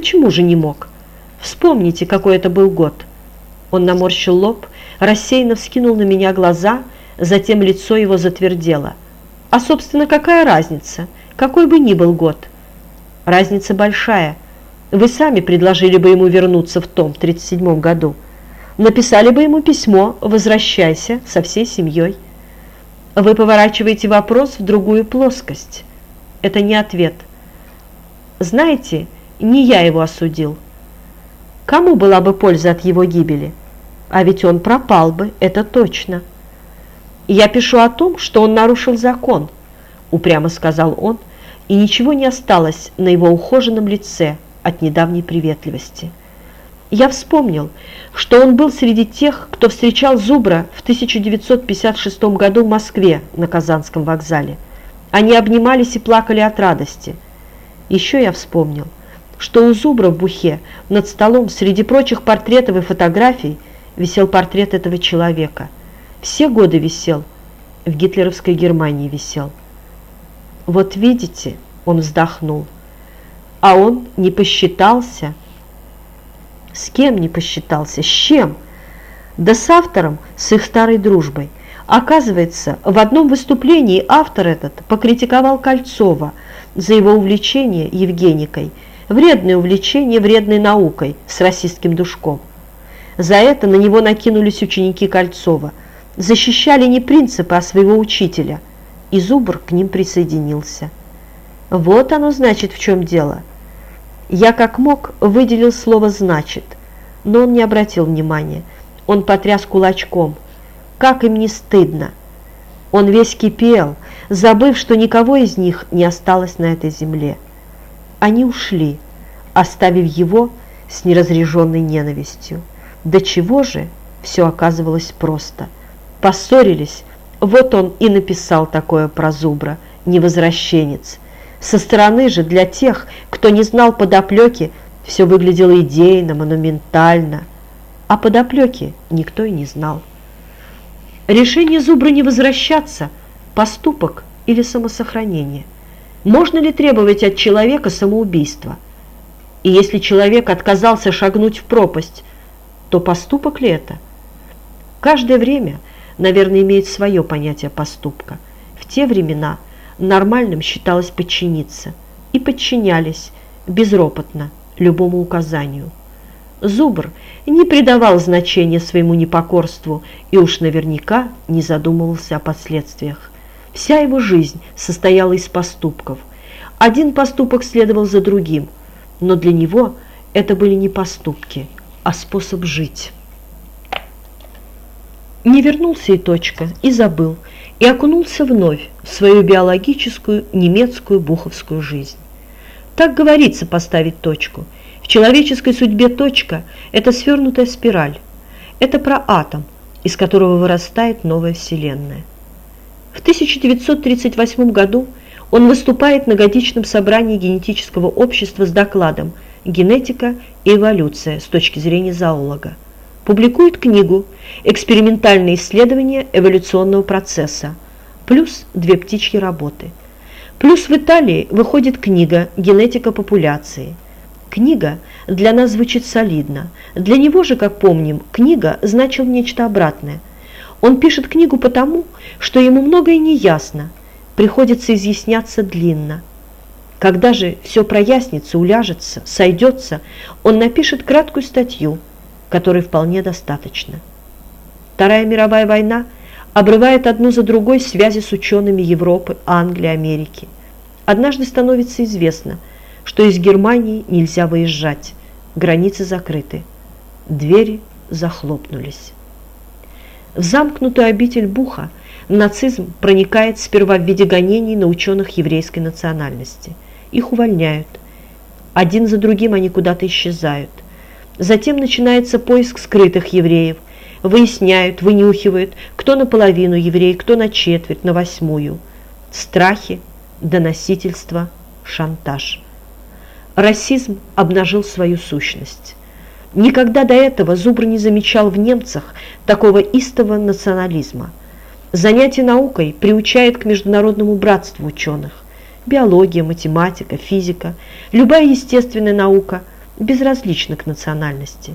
Почему же не мог? Вспомните, какой это был год. Он наморщил лоб, рассеянно вскинул на меня глаза, затем лицо его затвердело. А, собственно, какая разница? Какой бы ни был год. Разница большая. Вы сами предложили бы ему вернуться в том 37 году. Написали бы ему письмо «Возвращайся» со всей семьей. Вы поворачиваете вопрос в другую плоскость. Это не ответ. Знаете, не я его осудил. Кому была бы польза от его гибели? А ведь он пропал бы, это точно. Я пишу о том, что он нарушил закон, упрямо сказал он, и ничего не осталось на его ухоженном лице от недавней приветливости. Я вспомнил, что он был среди тех, кто встречал Зубра в 1956 году в Москве на Казанском вокзале. Они обнимались и плакали от радости. Еще я вспомнил, что у Зубра в Бухе над столом среди прочих портретов и фотографий висел портрет этого человека. Все годы висел, в гитлеровской Германии висел. «Вот видите», — он вздохнул, — «а он не посчитался». С кем не посчитался? С чем? Да с автором, с их старой дружбой. Оказывается, в одном выступлении автор этот покритиковал Кольцова за его увлечение Евгеникой, вредное увлечение вредной наукой с расистским душком. За это на него накинулись ученики Кольцова, защищали не принципы, а своего учителя, и Зубр к ним присоединился. Вот оно значит в чем дело – я как мог выделил слово «значит», но он не обратил внимания. Он потряс кулачком. Как им не стыдно! Он весь кипел, забыв, что никого из них не осталось на этой земле. Они ушли, оставив его с неразряженной ненавистью. До чего же все оказывалось просто. Поссорились, вот он и написал такое про Зубра, невозвращенец – со стороны же для тех, кто не знал подоплеки, все выглядело идейно, монументально, а подоплеки никто и не знал. Решение Зубра не возвращаться – поступок или самосохранение. Можно ли требовать от человека самоубийства? И если человек отказался шагнуть в пропасть, то поступок ли это? Каждое время, наверное, имеет свое понятие поступка. В те времена – нормальным считалось подчиниться, и подчинялись безропотно любому указанию. Зубр не придавал значения своему непокорству и уж наверняка не задумывался о последствиях. Вся его жизнь состояла из поступков. Один поступок следовал за другим, но для него это были не поступки, а способ жить. Не вернулся и точка, и забыл, и окунулся вновь в свою биологическую немецкую буховскую жизнь. Так говорится поставить точку. В человеческой судьбе точка – это свернутая спираль. Это про атом, из которого вырастает новая Вселенная. В 1938 году он выступает на годичном собрании генетического общества с докладом «Генетика и эволюция с точки зрения зоолога» публикует книгу «Экспериментальные исследования эволюционного процесса», плюс две птичьи работы. Плюс в Италии выходит книга «Генетика популяции». Книга для нас звучит солидно. Для него же, как помним, книга значил нечто обратное. Он пишет книгу потому, что ему многое не ясно, приходится изъясняться длинно. Когда же все прояснится, уляжется, сойдется, он напишет краткую статью – которой вполне достаточно. Вторая мировая война обрывает одну за другой связи с учеными Европы, Англии, Америки. Однажды становится известно, что из Германии нельзя выезжать, границы закрыты, двери захлопнулись. В замкнутую обитель Буха нацизм проникает сперва в виде гонений на ученых еврейской национальности. Их увольняют. Один за другим они куда-то исчезают – Затем начинается поиск скрытых евреев. Выясняют, вынюхивают, кто наполовину еврей, кто на четверть, на восьмую. Страхи, доносительство, шантаж. Расизм обнажил свою сущность. Никогда до этого Зубр не замечал в немцах такого истого национализма. Занятие наукой приучает к международному братству ученых. Биология, математика, физика, любая естественная наука – безразличны к национальности.